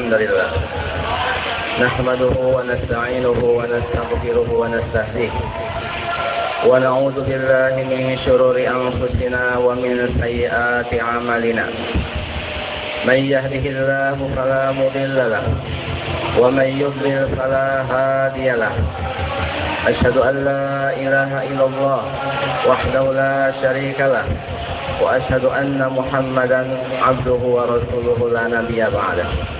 الحمد لله. نحمده ونستعينه ونستغفره ونستهديه. ونعوذ بالله من شرور أنفسنا ومن سيئات أعمالنا. من يهده الله فلا مضل له ومن يضلل فلا هادي له. أشهد أن لا إله إلا الله وحده لا شريك له وأشهد أن محمدا عبده ورسوله لا نبي بعده.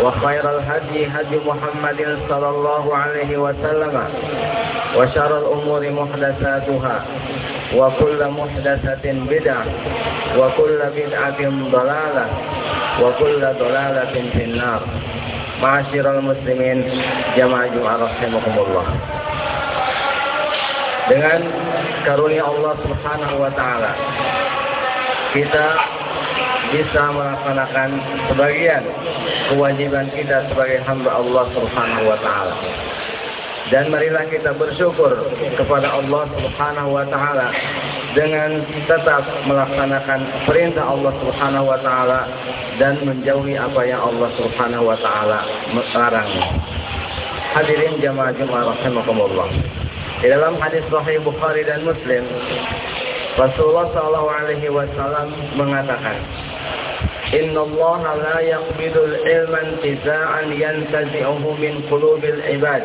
وخير الهدي هدي محمد صلى الله عليه وسلم وشر الأمور محدثاتها وكل محدثة بدعة وكل بدعة ضلالة وكل ضلالة في النار معاشر المسlimin jamaah Jumat rahimakumullah dengan karunia Allah Subhanahu wa taala kita bisa melaksanakan sebagian kewajiban kita sebagai hamba Allah Subhanahu wa taala. Dan marilah kita bersyukur kepada Allah Subhanahu wa taala dengan tetap melaksanakan perintah Allah Subhanahu wa taala dan menjauhi apa yang Allah Subhanahu wa taala melarang. Hadirin jamaah Jumat rahimakumullah. Di dalam hadis sahih Bukhari dan Muslim Rasulullah wasallam mengatakan إن الله لا يقبض العلم انتزاعا ينتزعه من قلوب العباد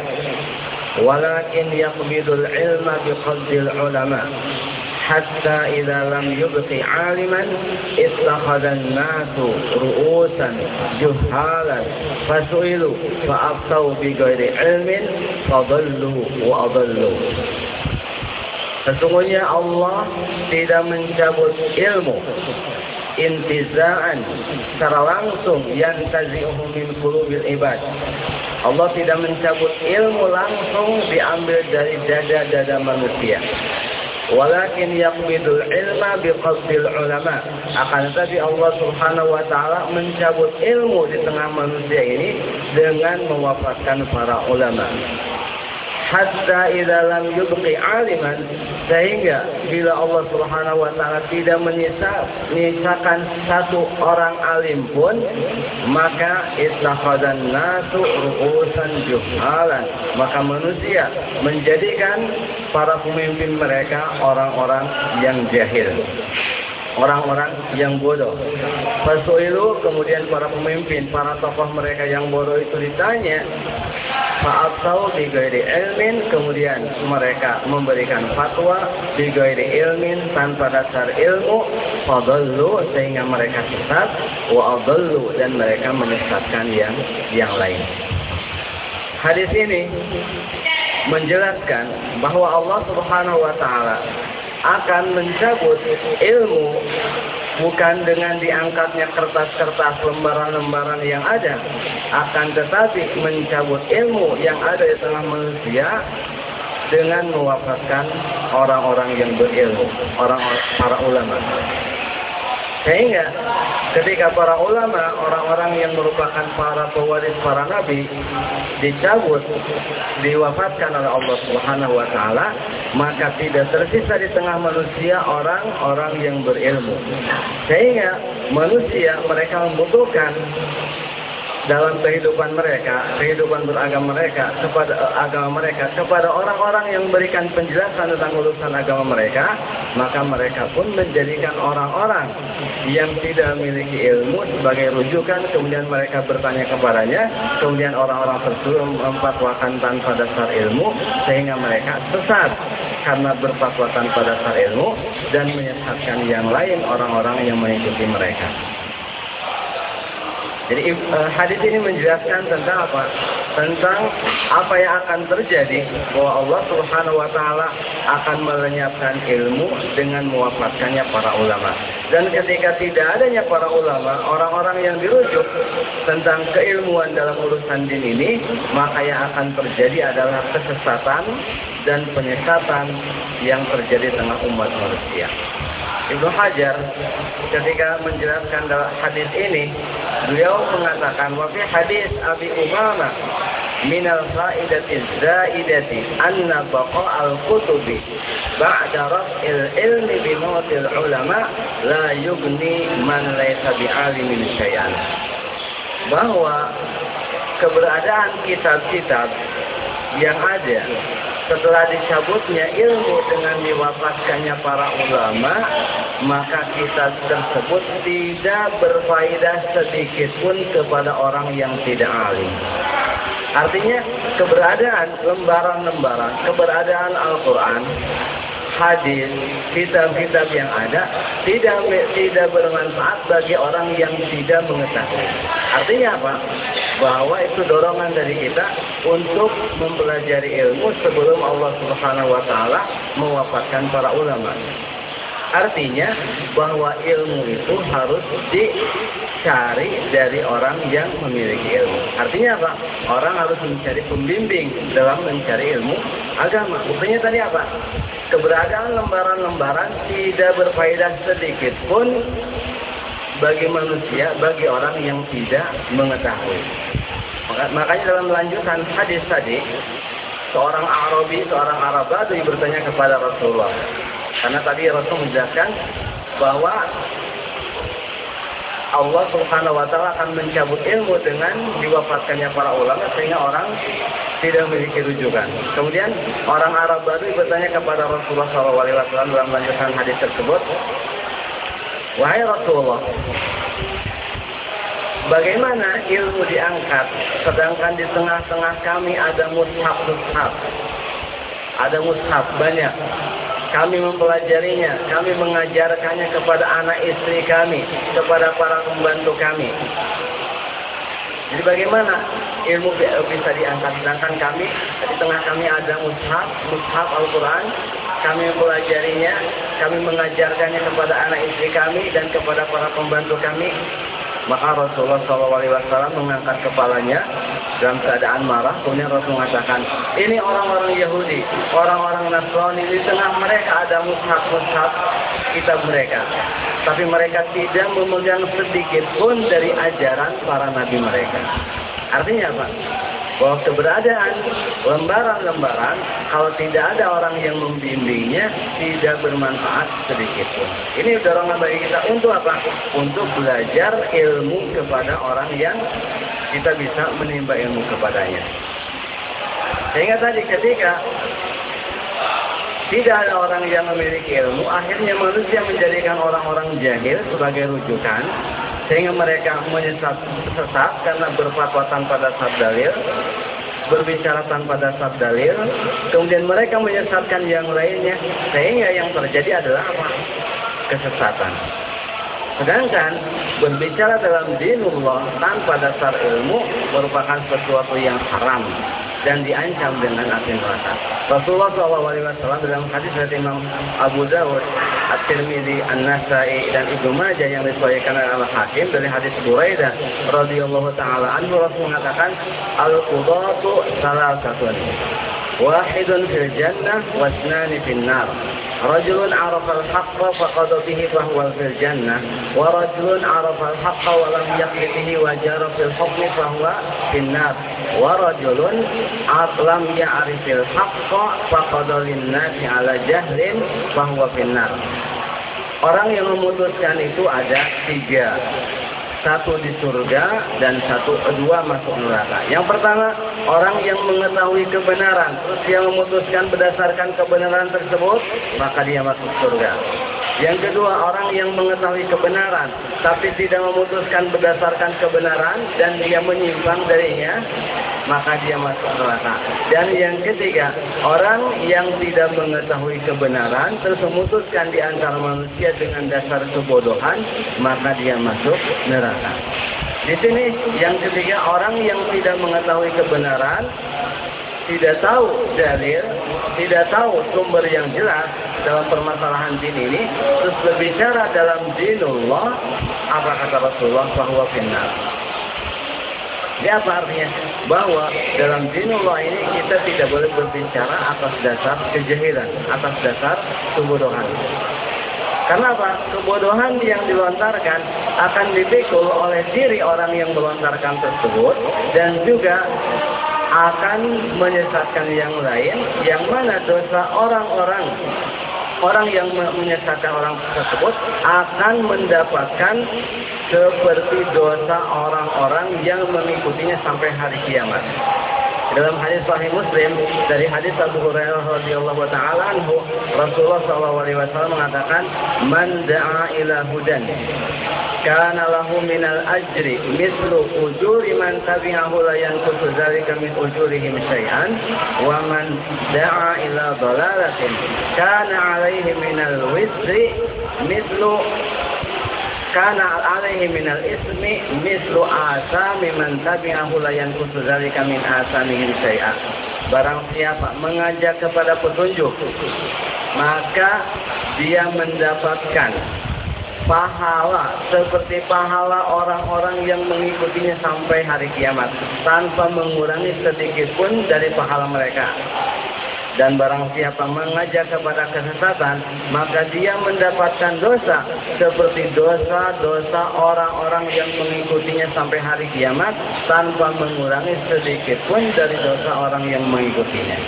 ولكن يقبض العلم بقصد العلماء حتى إذا لم يبق عالما اتخذ الناس رؤوسا جهالا فسئلوا فأفتوا بغير علم فضلوا وأضلوا. Sesungguhnya Allah tidak mencabut ilmu. Intizaan secara langsung yang tazi'uhu min qulubil ibad. Allah tidak mencabut ilmu langsung diambil dari dada-dada manusia. Walakin yaqbidul ilma biqasdil ulama. Akan tetapi Allah Subhanahu wa taala mencabut ilmu di tengah manusia ini dengan mewafatkan para ulama hatta idza lam yubqi aliman. Sehingga bila Allah Subhanahu wa taala tidak menyisa menyisakan satu orang alim pun maka ittakhadhan nasu ru'usan juhalan. Maka manusia menjadikan para pemimpin mereka orang-orang yang jahil. Orang-orang yang bodoh. Fasuilu kemudian para pemimpin, para tokoh mereka yang bodoh itu ditanya, Fa'atau bigairi ilmin, kemudian mereka memberikan fatwa bigairi ilmin tanpa dasar ilmu, fadallu sehingga mereka sesat, wa adallu dan mereka menyesatkan yang yang lain. Hadis ini menjelaskan bahwa Allah Subhanahu wa taala akan mencabut ilmu bukan dengan diangkatnya kertas-kertas lembaran-lembaran yang ada. Akan tetapi mencabut ilmu yang ada di tengah manusia dengan mewafatkan orang-orang yang berilmu orang para ulama sehingga ketika para ulama, orang-orang yang merupakan para pewaris para nabi dicabut, diwafatkan oleh Allah Subhanahu wa taala, maka tidak tersisa di tengah manusia orang-orang yang berilmu. Sehingga manusia mereka membutuhkan dalam kehidupan mereka, kehidupan beragama mereka, kepada uh, agama mereka, kepada orang-orang yang memberikan penjelasan tentang urusan agama mereka, maka mereka pun menjadikan orang-orang yang tidak memiliki ilmu sebagai rujukan, kemudian mereka bertanya kepadanya, kemudian orang-orang tersebut memfatwakan tanpa dasar ilmu, sehingga mereka sesat karena berfatwa tanpa dasar ilmu dan menyesatkan yang lain orang-orang yang mengikuti mereka. Jadi uh, hadis ini menjelaskan tentang apa? Tentang apa yang akan terjadi bahwa Allah Subhanahu wa taala akan melenyapkan ilmu dengan mewafatkannya para ulama. Dan ketika tidak adanya para ulama, orang-orang yang dirujuk tentang keilmuan dalam urusan din ini, maka yang akan terjadi adalah kesesatan dan penyesatan yang terjadi tengah umat manusia. Ibnu Hajar ketika menjelaskan dalam hadis ini beliau mengatakan wa fi hadis Abi Umama min al-faidati zaidati anna baqa al-kutubi ba'da raf'il ilmi bi mautil ulama la yugni man laysa bi'alimin syai'an. Bahwa keberadaan kitab-kitab yang ada setelah dicabutnya ilmu dengan diwafatkannya para ulama, maka kitab tersebut tidak berfaedah sedikit pun kepada orang yang tidak alim. Artinya keberadaan lembaran-lembaran, keberadaan Al-Quran, hadis, kitab-kitab yang ada tidak tidak bermanfaat bagi orang yang tidak mengetahui. Artinya apa? Bahwa itu dorongan dari kita untuk mempelajari ilmu sebelum Allah Subhanahu wa taala mewafatkan para ulama. Artinya bahwa ilmu itu harus dicari dari orang yang memiliki ilmu. Artinya apa? Orang harus mencari pembimbing dalam mencari ilmu agama. Buktinya tadi apa? Keberadaan lembaran-lembaran tidak berfaedah sedikit pun bagi manusia, bagi orang yang tidak mengetahui. Makanya dalam lanjutan hadis tadi, seorang Arabi, seorang Arab Badui bertanya kepada Rasulullah. Karena tadi Rasul menjelaskan bahwa Allah Subhanahu wa taala akan mencabut ilmu dengan diwafatkannya para ulama sehingga orang tidak memiliki rujukan. Kemudian orang Arab baru bertanya kepada Rasulullah SAW dalam lanjutan hadis tersebut, Wahai Rasulullah, bagaimana ilmu diangkat sedangkan di tengah-tengah kami ada mushaf-mushaf. Ada mushaf banyak kami mempelajarinya, kami mengajarkannya kepada anak istri kami, kepada para pembantu kami. Jadi bagaimana ilmu bisa diangkat sedangkan kami di tengah kami ada mushaf, mushaf Al-Quran, kami mempelajarinya, kami mengajarkannya kepada anak istri kami dan kepada para pembantu kami. Maka Rasulullah SAW mengangkat kepalanya dalam keadaan marah. Kemudian Rasul mengatakan, ini orang-orang Yahudi, orang-orang Nasrani, di tengah mereka ada mushaf-mushaf kitab mereka. Tapi mereka tidak memegang sedikit pun dari ajaran para nabi mereka. Artinya apa? bahwa keberadaan lembaran-lembaran kalau tidak ada orang yang membimbingnya tidak bermanfaat sedikit pun. Ini dorongan bagi kita untuk apa? Untuk belajar ilmu kepada orang yang kita bisa menimba ilmu kepadanya. Sehingga tadi ketika tidak ada orang yang memiliki ilmu, akhirnya manusia menjadikan orang-orang jahil sebagai rujukan sehingga mereka menyesat sesat karena berfatwa tanpa dasar dalil berbicara tanpa dasar dalil. Kemudian mereka menyesatkan yang lainnya sehingga yang terjadi adalah apa? Kesesatan. Sedangkan berbicara dalam dinullah tanpa dasar ilmu merupakan sesuatu yang haram dan diancam dengan api neraka. Rasulullah SAW dalam hadis dari Imam Abu Dawud, At-Tirmidzi, An-Nasai dan Ibnu Majah yang disahihkan oleh Al-Hakim dari hadis Buraidah radhiyallahu taala anhu Rasul mengatakan al-qudatu salah satu wahidun fil jannah wasnani fil nar رجل عرف الحق فقضى به فهو في الجنة ورجل عرف الحق ولم يقل به وجار في الحكم فهو في النار ورجل لم يعرف الحق فقضى للناس على جهل فهو في النار Orang yang memutuskan itu ada tiga. satu di surga dan satu dua masuk neraka. Yang pertama, orang yang mengetahui kebenaran, terus dia memutuskan berdasarkan kebenaran tersebut, maka dia masuk surga. Yang kedua, orang yang mengetahui kebenaran, tapi tidak memutuskan berdasarkan kebenaran dan dia menyimpang darinya, maka dia masuk neraka. Dan yang ketiga, orang yang tidak mengetahui kebenaran, terus memutuskan di antara manusia dengan dasar kebodohan, maka dia masuk neraka. Di sini yang ketiga orang yang tidak mengetahui kebenaran, tidak tahu dalil, tidak tahu sumber yang jelas dalam permasalahan din ini, terus berbicara dalam dinullah, apa kata Rasulullah bahwa finnar. Ini apa artinya? Bahwa dalam dinullah ini kita tidak boleh berbicara atas dasar kejahilan, atas dasar kebodohan. Karena apa? Kebodohan yang dilontarkan akan dipikul oleh diri orang yang melontarkan tersebut dan juga akan menyesatkan yang lain yang mana dosa orang-orang orang yang menyesatkan orang tersebut akan mendapatkan seperti dosa orang-orang yang mengikutinya sampai hari kiamat. Dalam hadis Sahih Muslim dari hadis Abu Hurairah radhiyallahu taala anhu, Rasulullah sallallahu alaihi wasallam mengatakan, "Man da'a ila hudan kana lahu minal ajri mislu ujuri man tabi'ahu la yanqusu dzalika min ujurihim syai'an wa man da'a ila dhalalatin kana 'alaihi minal wisri mislu kana alaihi minal ismi mislu asami man tabi'ahu la yanqusu dzalika min syai'a. Barang siapa mengajak kepada petunjuk, maka dia mendapatkan pahala seperti pahala orang-orang yang mengikutinya sampai hari kiamat tanpa mengurangi sedikit pun dari pahala mereka. Dan barang siapa mengajak kepada kesesatan, maka dia mendapatkan dosa seperti dosa-dosa orang-orang yang mengikutinya sampai hari kiamat tanpa mengurangi sedikit pun dari dosa orang yang mengikutinya.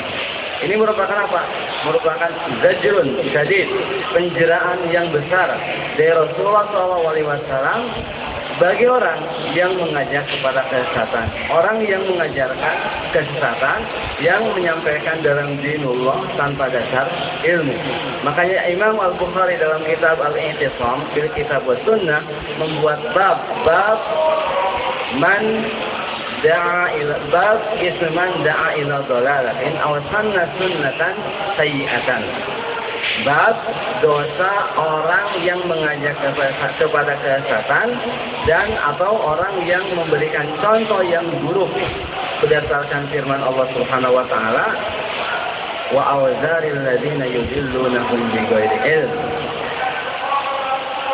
Ini merupakan apa? Merupakan zajrun, jadid, penjeraan yang besar dari Rasulullah SAW bagi orang yang mengajak kepada kesesatan, orang yang mengajarkan kesesatan, yang menyampaikan dalam dinullah tanpa dasar ilmu. Makanya Imam Al-Bukhari dalam kitab Al-Intisam, bil kitab sunnah, membuat bab, bab man da'a ila bab isman da'a ila dhalalatin aw sanna sunnatan sayyi'atan Bab dosa orang yang mengajak kepada kesesatan dan atau orang yang memberikan contoh yang buruk berdasarkan firman Allah Subhanahu wa taala wa awzaril ladzina yudillunahum bighairi ilm.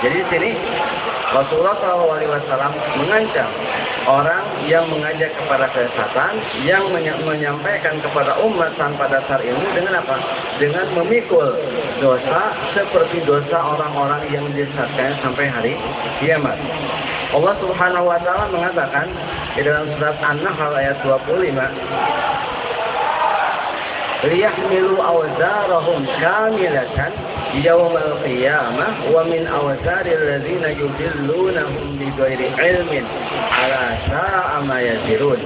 Jadi di sini Rasulullah SAW mengancam orang yang mengajak kepada kesesatan, yang menyampaikan kepada umat tanpa dasar ilmu dengan apa? Dengan memikul dosa seperti dosa orang-orang yang disesatkan sampai hari kiamat. Allah Subhanahu wa taala mengatakan di dalam surat An-Nahl ayat 25 liyahmilu awzarahum kamilatan yawmal qiyamah wa min awzaril ladzina yudillunahum bighairi ilmin ala sa'a ma yazirun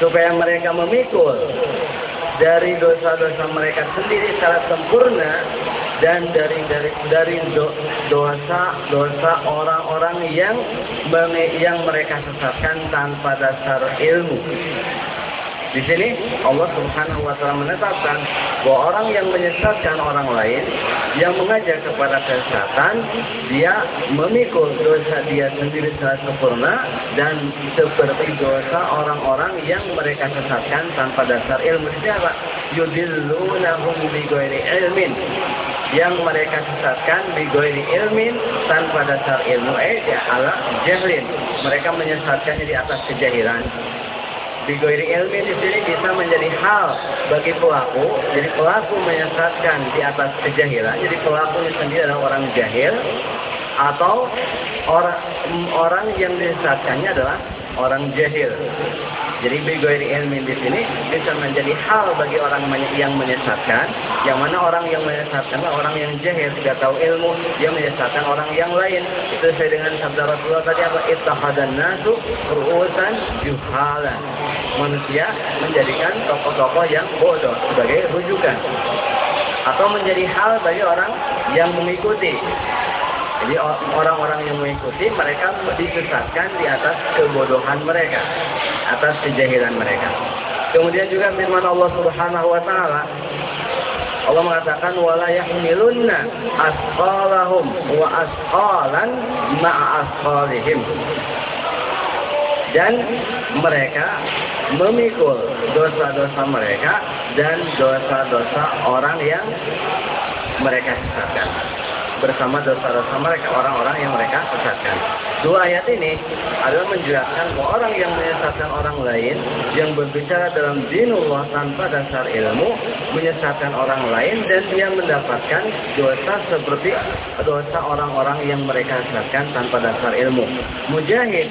supaya mereka memikul dari dosa-dosa mereka sendiri secara sempurna dan dari dari dari dosa-dosa orang-orang yang yang mereka sesatkan tanpa dasar ilmu. Di sini Allah Subhanahu wa taala menetapkan bahwa orang yang menyesatkan orang lain, yang mengajak kepada kesesatan, dia memikul dosa dia sendiri secara sempurna dan seperti dosa orang-orang yang mereka sesatkan tanpa dasar ilmu. Siapa? Yudillunahum bighairi ilmin. Yang mereka sesatkan bighairi ilmin tanpa dasar ilmu eh ala jahlin. Mereka menyesatkannya di atas kejahilan Bigoiri ilmi di sini bisa menjadi hal bagi pelaku. Jadi pelaku menyesatkan di atas kejahilan. Jadi pelakunya sendiri adalah orang jahil. Atau orang orang yang disesatkannya adalah orang jahil. Jadi bigoir ilmin di sini bisa menjadi hal bagi orang yang menyesatkan. Yang mana orang yang menyesatkan orang yang jahil tidak tahu ilmu, dia menyesatkan orang yang lain. Itu sesuai dengan sabda Rasulullah tadi apa? Ittahadan nasu ru'usan juhalan. Manusia menjadikan tokoh-tokoh yang bodoh sebagai rujukan. Atau menjadi hal bagi orang yang mengikuti. Jadi orang-orang yang mengikuti mereka disesatkan di atas kebodohan mereka, atas kejahilan mereka. Kemudian juga firman Allah Subhanahu wa taala Allah mengatakan wala yahmilunna asqalahum wa asqalan ma'a asqalihim. Dan mereka memikul dosa-dosa mereka dan dosa-dosa orang yang mereka sesatkan bersama dosa-dosa mereka, orang-orang yang mereka sesatkan. Dua ayat ini adalah menjelaskan bahwa orang yang menyesatkan orang lain, yang berbicara dalam dinullah tanpa dasar ilmu, menyesatkan orang lain dan dia mendapatkan dosa seperti dosa orang-orang yang mereka sesatkan tanpa dasar ilmu. Mujahid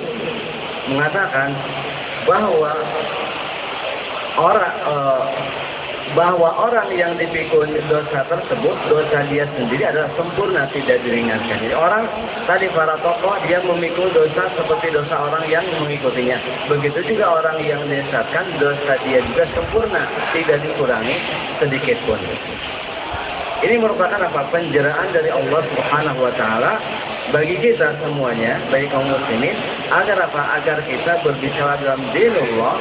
mengatakan bahwa orang uh, bahwa orang yang dipikul dosa tersebut, dosa dia sendiri adalah sempurna, tidak diringankan. Jadi orang tadi para tokoh dia memikul dosa seperti dosa orang yang mengikutinya. Begitu juga orang yang disesatkan, dosa dia juga sempurna, tidak dikurangi sedikit pun. Ini merupakan apa? Penjeraan dari Allah Subhanahu wa taala bagi kita semuanya, bagi kaum muslimin, agar apa? Agar kita berbicara dalam dinullah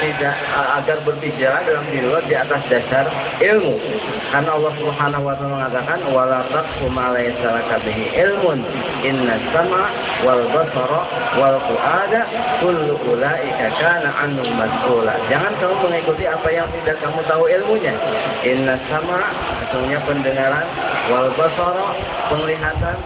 tidak agar berbicara dalam diri di atas dasar ilmu. Karena Allah Subhanahu wa taala mengatakan wala taqfu ma laysa laka bihi ilmun inna sama wal basara wal fuada kullu ulaika kana anhu mas'ula. Jangan kamu mengikuti apa yang tidak kamu tahu ilmunya. Inna sama sesungguhnya pendengaran wal basara penglihatan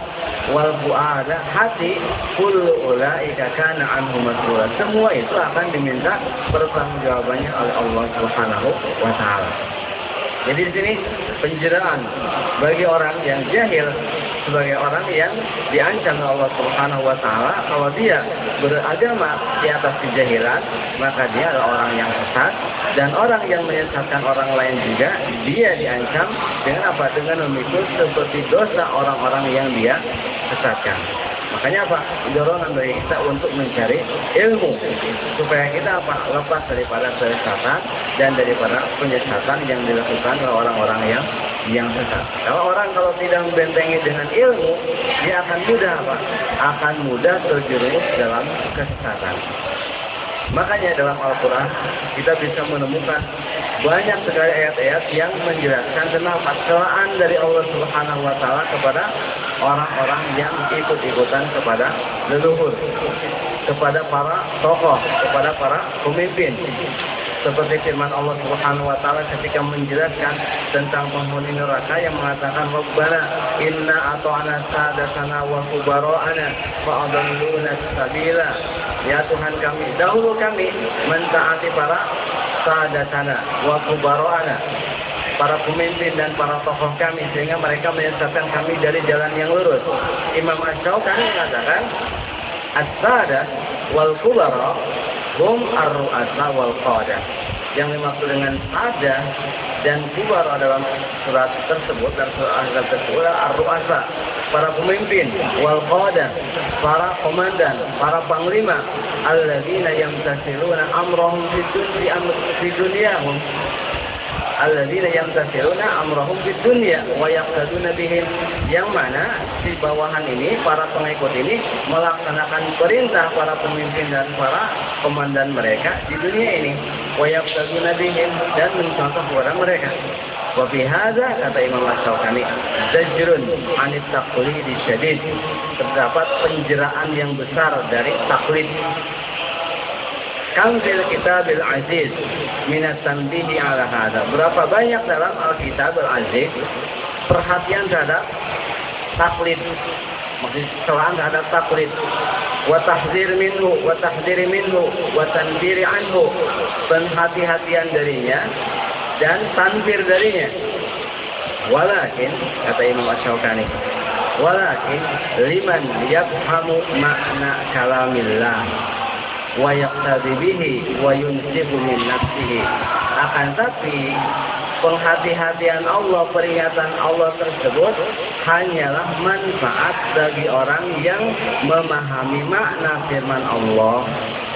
wal fuada hati kullu ulaika kana anhu mas'ula. Semua itu akan diminta pertanggungjawabannya oleh Allah Subhanahu wa taala. Jadi di sini penjeraan bagi orang yang jahil sebagai orang yang diancam Allah Subhanahu wa taala kalau dia beragama di atas kejahilan maka dia adalah orang yang sesat dan orang yang menyesatkan orang lain juga dia diancam dengan apa dengan memikul seperti dosa orang-orang yang dia sesatkan. Makanya apa? Dorongan bagi kita untuk mencari ilmu supaya kita apa? Lepas daripada kesesatan dan daripada penyesatan yang dilakukan oleh orang-orang yang yang sesat. Kalau orang kalau tidak membentengi dengan ilmu, dia akan mudah apa? Akan mudah terjerumus dalam kesesatan. Makanya dalam Al-Quran kita bisa menemukan banyak sekali ayat-ayat yang menjelaskan tentang celaan dari Allah Subhanahu Wa Taala kepada orang-orang yang ikut-ikutan kepada leluhur, kepada para tokoh, kepada para pemimpin. Seperti firman Allah Subhanahu wa taala ketika menjelaskan tentang penghuni neraka yang mengatakan Rabbana inna ata'na sadatana wa kubara'ana fa adalluna sabila. Ya Tuhan kami, dahulu kami mentaati para sadatana wa kubara'ana para pemimpin dan para tokoh kami sehingga mereka menyesatkan kami dari jalan yang lurus. Imam Ash-Shawqani mengatakan as-sada wal kubara hum ar-ru'asa wal qada. Yang dimaksud dengan sada dan kubar dalam surat tersebut dan surat tersebut adalah ar-ru'asa, para pemimpin wal qada, para komandan, para panglima alladzina yamtasiluna amrahum fi dunyahum alladzina yamtasiruna amrahum fid dunya wa yaqtaduna bihim. Yang mana di bawahan ini para pengikut ini melaksanakan perintah para pemimpin dan para komandan mereka di dunia ini. Wa yaqtaduna bihim dan mencontoh kepada mereka. Wa fi kata Imam Asy-Syaukani zajrun anit taqlid syadid. Terdapat penjeraan yang besar dari taklid Kam fil kitabil aziz minat tanbihi ala hada. Berapa banyak dalam Alkitab al-Aziz perhatian terhadap taklid. Maksudnya celaan terhadap taklid. Wa tahzir minhu, wa tahzir minhu, wa anhu. Penhati-hatian darinya dan tanbir darinya. Walakin, kata Imam Ash-Shawqani, walakin liman yafhamu makna kalamillah wa yaqtadi min nafsihi. Akan tapi penghati-hatian Allah, peringatan Allah tersebut hanyalah manfaat bagi orang yang memahami makna firman Allah,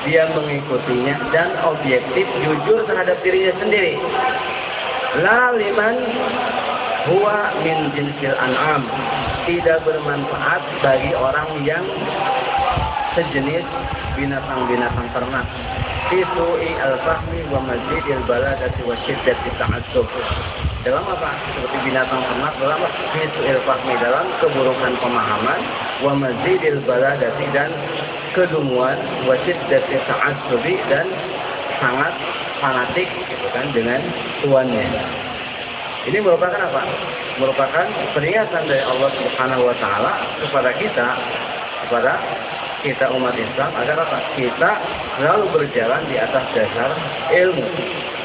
dia mengikutinya dan objektif jujur terhadap dirinya sendiri. La liman huwa min jinsil an'am. Tidak bermanfaat bagi orang yang sejenis binatang-binatang ternak. Fisu'i al-fahmi wa mazidil baladati wa syiddati ta'assub. Dalam apa? Seperti binatang ternak dalam fisu'il fahmi dalam keburukan pemahaman wa mazidil baladati dan kedunguan wa syiddati ta'assubi dan sangat fanatik gitu kan dengan tuannya. Ini merupakan apa? Merupakan peringatan dari Allah Subhanahu wa taala kepada kita kepada kita umat Islam agar apa? Kita selalu berjalan di atas dasar ilmu.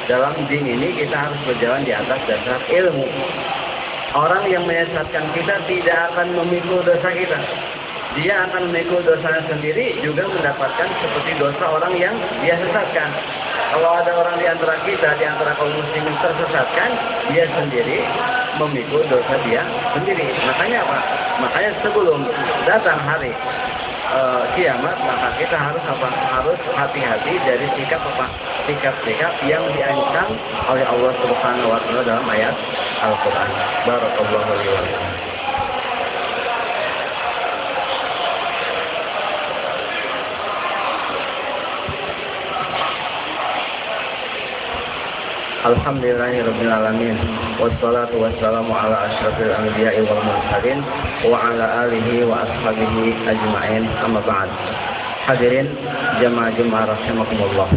Dalam din ini kita harus berjalan di atas dasar ilmu. Orang yang menyesatkan kita tidak akan memikul dosa kita. Dia akan memikul dosanya sendiri juga mendapatkan seperti dosa orang yang dia sesatkan. Kalau ada orang di antara kita, di antara kaum muslimin tersesatkan, dia sendiri memikul dosa dia sendiri. Makanya apa? Makanya sebelum datang hari uh, kiamat maka kita harus apa? Harus hati-hati dari sikap apa? Sikap-sikap yang diancam oleh Allah Subhanahu wa taala dalam ayat Al-Qur'an. Barakallahu alaihi Wassalatu wassalamu ala wal mursalin Wa ala alihi wa ashabihi ajma'in. Amma ba'd. Hadirin jamaah-jamaah rahimakumullah.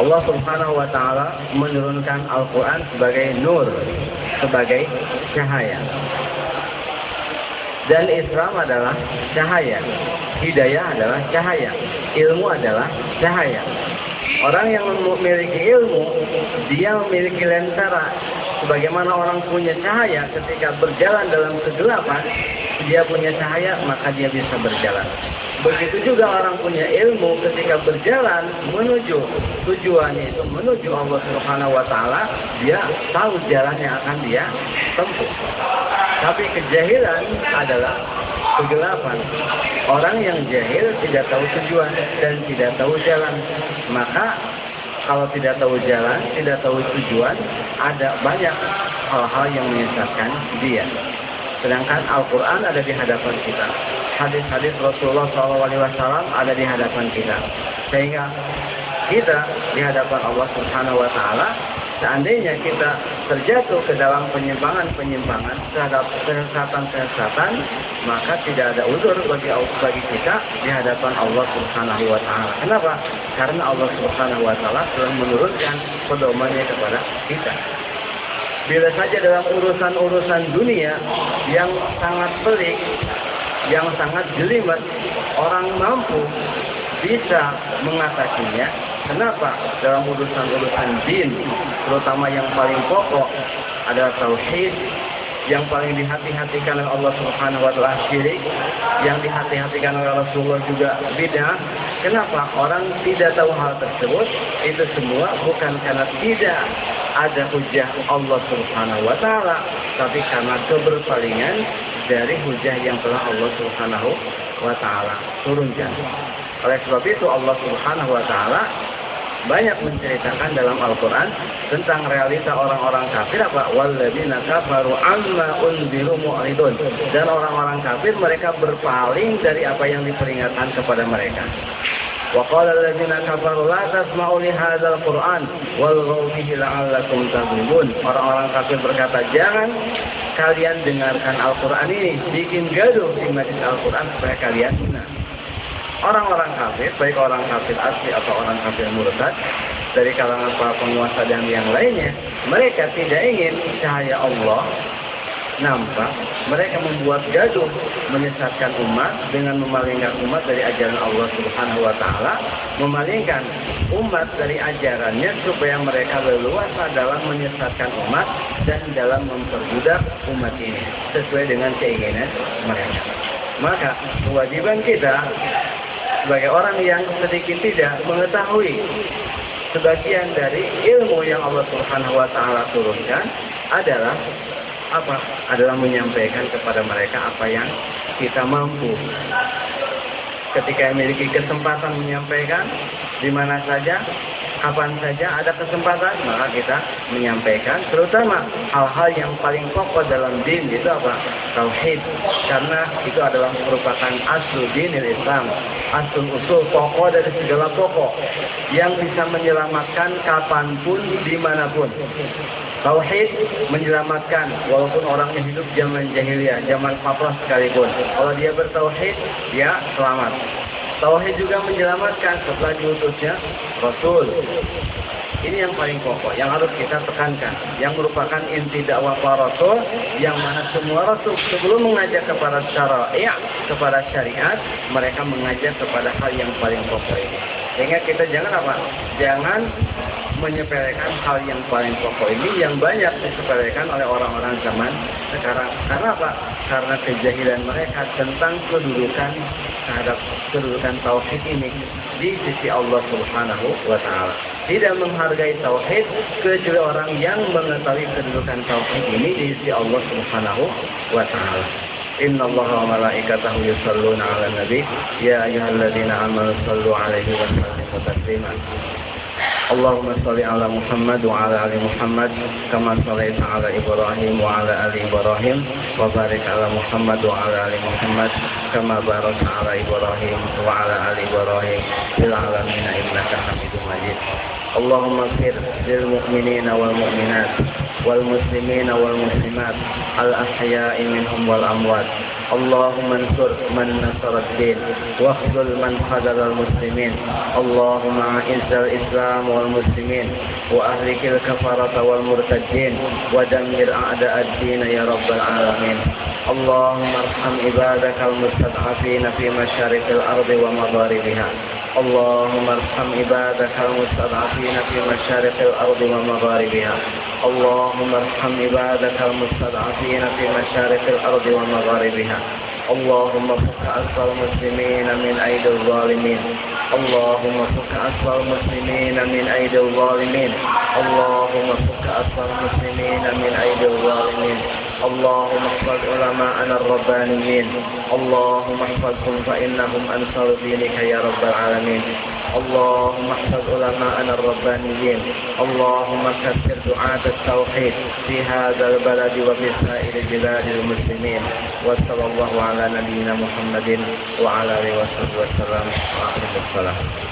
Allah subhanahu wa ta'ala menurunkan Al-Quran sebagai nur Sebagai cahaya. Dan Islam adalah cahaya. Hidayah adalah cahaya. Ilmu adalah cahaya Orang yang memiliki ilmu, dia memiliki lentera. Sebagaimana orang punya cahaya ketika berjalan dalam kegelapan, dia punya cahaya, maka dia bisa berjalan. Begitu juga orang punya ilmu ketika berjalan menuju tujuannya itu menuju Allah Subhanahu wa taala, dia tahu jalan yang akan dia tempuh. Tapi kejahilan adalah kegelapan. Orang yang jahil tidak tahu tujuan dan tidak tahu jalan. Maka kalau tidak tahu jalan, tidak tahu tujuan, ada banyak hal-hal yang menyesatkan dia. Sedangkan Al-Quran ada di hadapan kita. Hadis-hadis Rasulullah SAW ada di hadapan kita. Sehingga kita di hadapan Allah Subhanahu Wa Taala, seandainya kita terjatuh ke dalam penyimpangan-penyimpangan terhadap kesesatan-kesesatan, maka tidak ada udur bagi bagi kita di hadapan Allah Subhanahu Wa Taala. Kenapa? Karena Allah Subhanahu Wa Taala telah menurunkan pedomannya kepada kita. Bila saja dalam urusan-urusan dunia yang sangat pelik, yang sangat jelimet, orang mampu bisa mengatasinya. Kenapa? Dalam urusan-urusan din, terutama yang paling pokok adalah tauhid, yang paling dihati-hatikan oleh Allah Subhanahu wa taala syirik, yang dihati-hatikan oleh Rasulullah juga bid'ah. Kenapa? Orang tidak tahu hal tersebut, itu semua bukan karena tidak ada hujah Allah Subhanahu wa taala, tapi karena keberpalingan dari hujah yang telah Allah Subhanahu wa taala turunkan. Oleh sebab itu Allah Subhanahu wa taala banyak menceritakan dalam Al-Quran tentang realita orang-orang kafir apa? Walladzina kafaru amma unziru mu'ridun. Dan orang-orang kafir mereka berpaling dari apa yang diperingatkan kepada mereka. Alladzina kafaru la tasma'u li hadzal qur'an wal fihi la'allakum taghlibun. Orang-orang kafir berkata jangan kalian dengarkan Al-Qur'an ini. Bikin gaduh di majlis Al-Qur'an supaya kalian benar orang-orang kafir, baik orang kafir asli atau orang kafir murtad, dari kalangan para penguasa dan yang lainnya, mereka tidak ingin cahaya Allah nampak, mereka membuat gaduh, menyesatkan umat dengan memalingkan umat dari ajaran Allah Subhanahu wa taala, memalingkan umat dari ajarannya supaya mereka leluasa dalam menyesatkan umat dan dalam memperbudak umat ini sesuai dengan keinginan mereka. Maka kewajiban kita sebagai orang yang sedikit tidak mengetahui sebagian dari ilmu yang Allah Subhanahu wa taala turunkan adalah apa? Adalah menyampaikan kepada mereka apa yang kita mampu. Ketika memiliki kesempatan menyampaikan di mana saja kapan saja ada kesempatan maka kita menyampaikan terutama hal-hal yang paling pokok dalam din itu apa tauhid karena itu adalah merupakan asal dinil Islam asal usul pokok dari segala pokok yang bisa menyelamatkan kapan pun di mana pun Tauhid menyelamatkan walaupun orangnya hidup zaman jahiliyah, zaman papas sekalipun. Kalau dia bertauhid, dia selamat. Tauhid juga menyelamatkan setelah diutusnya Rasul. Ini yang paling pokok, yang harus kita tekankan. Yang merupakan inti dakwah para Rasul, yang mana semua Rasul sebelum mengajak kepada syariat, kepada syariat, mereka mengajak kepada hal yang paling pokok ini. Sehingga kita jangan apa? Jangan menyepelekan hal yang paling pokok ini yang banyak disepelekan oleh orang-orang zaman sekarang. Karena apa? Karena kejahilan mereka tentang kedudukan terhadap kedudukan tauhid ini di sisi Allah Subhanahu wa taala. Tidak menghargai tauhid kecuali orang yang mengetahui kedudukan tauhid ini di sisi Allah Subhanahu wa taala. Inna Allah wa malaikatahu yusalluna ala nabi Ya ayuhalladzina amanu sallu alaihi wa sallimu taslima اللهم صل على محمد وعلى آل محمد كما صليت على إبراهيم وعلى آل إبراهيم وبارك على محمد وعلى آل محمد كما باركت على إبراهيم وعلى آل إبراهيم في العالمين إنك حميد مجيد. اللهم اغفر للمؤمنين والمؤمنات والمسلمين والمسلمات الأحياء منهم والأموات اللهم انصر من نصر الدين واخذل من خذل المسلمين. اللهم اعز الإسلام والمسلمين وأهلك الكفرة والمرتدين ودمر أعداء الدين يا رب العالمين. اللهم ارحم عبادك المستضعفين في مشارق الأرض ومغاربها. اللهم ارحم عبادك المستضعفين في مشارق الأرض ومغاربها. اللهم ارحم عبادك المستضعفين في مشارق الأرض ومغاربها. اللهم فك أسر المسلمين من أيدي الظالمين. اللهم فك أسر المسلمين من أيدي الظالمين. اللهم فك أسر المسلمين من أيدي الظالمين. اللهم احفظ علماءنا الربانيين. اللهم احفظهم فإنهم أنصار دينك يا رب العالمين. اللهم احفظ علماءنا الربانيين. اللهم كثر دعاة التوحيد في هذا البلد وفي سائر بلاد المسلمين. وصلى الله على نبينا محمد وعلى آله وصحبه وسلم. واخر الصلاة.